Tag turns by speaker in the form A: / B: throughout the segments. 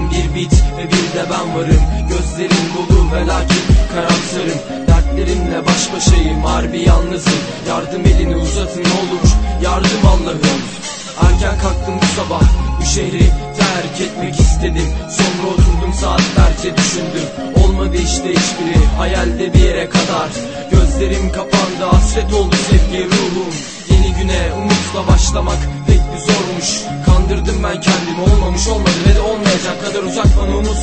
A: Sen bir bit ve bir de ben varım. Gözlerin dolu ve lakin karamsarım. Dertlerimle baş başayım harbi yalnızım. Yardım elini uzatın olur. Yardım Allah'ım. Erken kalktım bu sabah. Bu şehri terk etmek istedim. Sonra oturdum saatlerce düşündüm. Olmadı işte hiçbiri hayalde bir yere kadar. Gözlerim kapandı hasret oldu sevgi ruhum. Yeni güne umutla başlamak pek bir zormuş. Kandırdım ben kendimi olmamış olmadı. Ve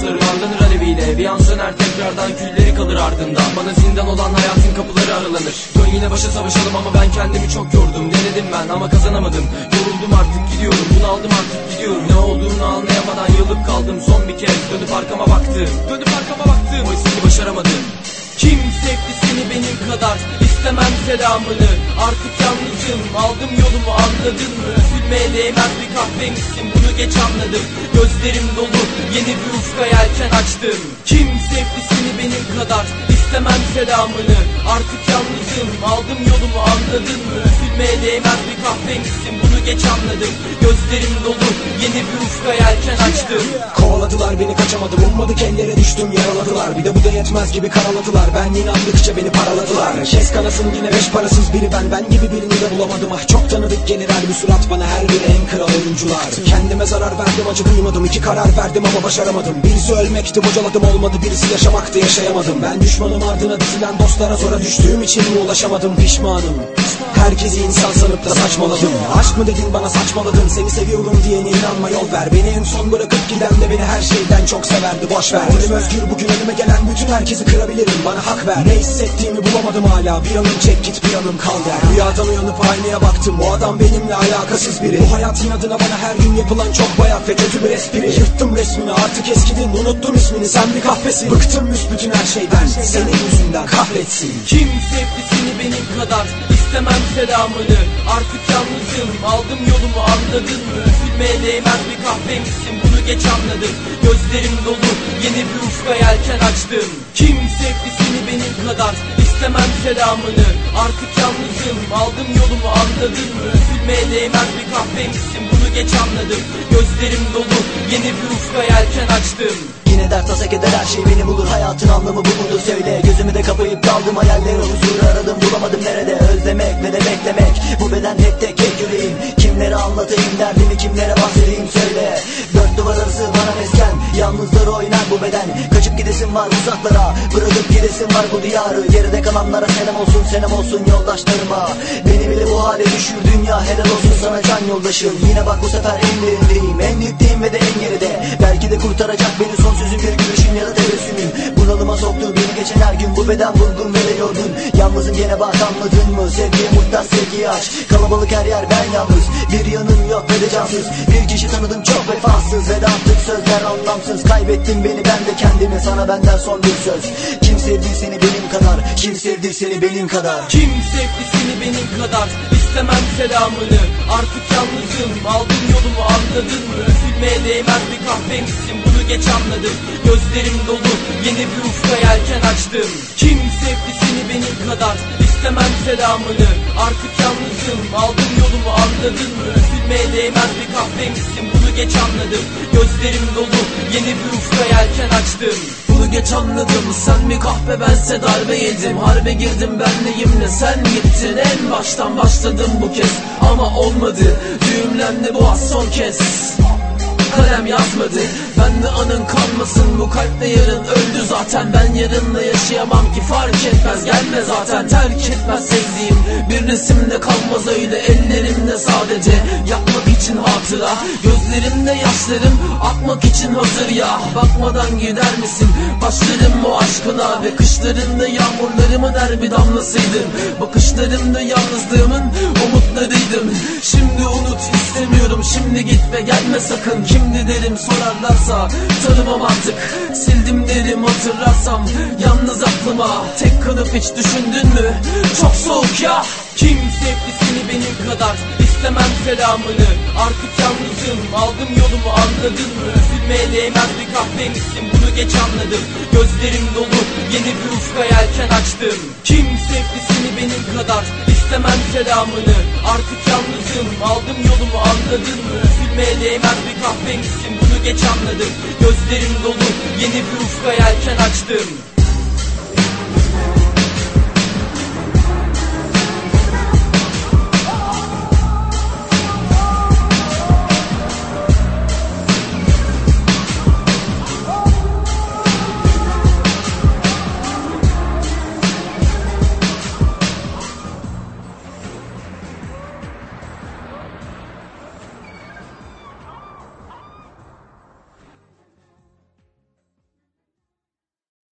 A: bana umutları Harlanır aleviyle bir an söner tekrardan. Külleri kalır ardından. Bana zindan olan hayatın kapıları aralanır. Dön yine başa savaşalım ama ben kendimi çok yordum. Denedim ben ama kazanamadım. Yoruldum artık gidiyorum. Bunu aldım artık gidiyorum. Ne olduğunu anlayamadan yılıp kaldım. Son bir kez Dönüp arkama baktım. Dönüp arkama baktım. Oysa ki başaramadım. Kim sevdi seni benim kadar istemem selamını Artık yalnızım aldım yolumu anladın mı? Üzülmeye değmez bir kahvemişsin bunu geç anladım. Gözlerim dolu yeni bir ufka yelken açtım. Kim sevdi seni benim kadar istemem selamını? Artık yalnızım aldım yolumu anladın mı? Üzülmeye değmez bir kahvemişsin bunu geç anladım. Gözlerim dolu. Yeni bir ufka yelken açtım.
B: Kovaladılar beni kaçamadım. Ummadık ellere düştüm yaraladılar. Bir de bu da yetmez gibi karaladılar. Ben inandıkça beni paraladılar. Kes kanasın yine beş parasız biri ben. Ben gibi birini de bulamadım. Ah çok tanıdık gelir her bir surat bana Her biri en kral oyuncular. Kendime zarar verdim acı duymadım. İki karar verdim ama başaramadım. Birisi ölmekti bocaladım. Olmadı birisi yaşamaktı yaşayamadım. Ben düşmanım ardına dizilen dostlara sonra düştüğüm için mi ulaşamadım pişmanım Herkesi insan sanıp da saçmaladım Aşk mı dedin bana saçmaladın. Seni seviyorum diyene inanma yol ver. Beni en son bırakıp giden de beni her şeyden çok severdi. Boş ver. Dilim özgür bugün önüme gelen bütün herkesi kırabilirim. Bana hak ver. Ne hissettiğimi bulamadım hala. Bir yanım çek git bir yanım kal der. Rüyadan uyanıp aynaya baktım. O adam benimle alakasız biri. Bu hayat inadına bana her gün yapılan çok bayat ve kötü bir espri. Yırttım resmini artık eskidin. Unuttum ismini. Sen bir kahvesin Bıktım büsbütün her şeyden. Senin yüzünden kahretsin.
A: Kim sevdi seni benim kadar istemem selamını. Artık yalnızım aldım yolumu anladın mı? Üzülmeye değmez bir kahvemişsin bunu geç anladım. Gözlerim dolu yeni bir ufka yelken açtım. Kim sevdi seni benim kadar istemem selamını? Artık yalnızım aldım yolumu anladın mı? Üzülmeye değmez bir kahvemişsin bunu geç anladım. Gözlerim dolu yeni bir ufka yelken açtım.
C: Yine dert tasa keder her şey beni bulur. Hayatın anlamı bu mudur? Söyle Gözümü de kapayıp daldım hayallere huzur aradım Bulamadım nerede beklemek. Bu beden tek tek tek yüreğim. Kimlere anlatayım derdimi kimlere bahsedeyim söyle. Dört duvar arası bana mesken. Yalnızlar oynar bu beden. Kaçıp gidesim var uzaklara. Bırakıp gidesim var bu diyarı. Geride kalanlara selam olsun selam olsun yoldaşlarıma. Beni bile bu hale düşür dünya Helal olsun sana can yoldaşım. Yine bak bu sefer en derindeyim. En dipteyim ve de en geride. Belki de kurtaracak beni son sözüm bir gülüşün ya da tebessümün Bunalıma soktu beni geçen her gün. Bu beden bulgun ve de yorgun Yalnızım gene bak mı? Sevgiye muhtaç sevgiye aç Kalabalık her yer ben yalnız. Bir yanım yok ve de cansız. Bir kişi tanıdım çok vefasız. Ve de artık sözler anlamsız. Kaybettin beni ben de kendimi Sana benden son bir söz. Kim sevdi seni benim kadar? Kim sevdi seni benim kadar?
A: Kim sevdi seni benim kadar? İstemem selamını. Artık yalnızım. Aldım yolumu anladın mı? Üzülmeye değmez bir kahvemişsin bunu geç anladım Gözlerim dolu. Yeni bir ufka yelken açtım. Kim sevdi seni benim kadar istemem selamını. Artık yalnızım aldım yolumu anladın mı? Üzülmeye değmez bir kahvemişsin bunu geç anladım. Gözlerim dolu yeni bir ufka yelken açtım. Bunu geç anladım Sen mi kahpe bense darbe yedim. Harbe girdim benleyim ne? Sen gittin En baştan başladım bu kez. Ama olmadı Düğümlendi bu az son kez kalem yazmadı Ben de anın kalmasın bu kalpte yarın öldü zaten. Ben yarınla yaşayamam ki fark etmez gelme zaten. Terk etmez sevdiğim. Bir resimde kalmaz öyle Ellerimde sadece. Yapmak için hatıra. Gözlerimde yaşlarım akmak için hazır ya. Bakmadan gider misin? Başlarım bu aşkına Ve kışlarında yağmurlarımın her bir damlasıydın Bakışlarımda yalnızlığımın umutlarıydım. Şimdi unut istemiyorum. Şimdi git ve gelme sakın. Kimdi derim sorarlarsa tanımam artık. Sildim derim hatırlarsam yalnız aklıma. Tek kalıp hiç düşündün mü? Çok soğuk ya. Kim sevdi seni benim kadar istemem selamını. Artık yalnızım aldım yolumu anladın mı? Üzülmeye değmez bir kahvemişsin bunu geç anladım. Gözlerim dolu yeni bir ufka yelken açtım. Kim sevdi seni benim kadar? İstemem selamını. Artık yalnızım aldım yolumu anladın mı? Üzülmeye değmez bir kahvemişsin bunu geç anladım. Gözlerim dolu yeni bir ufka yelken açtım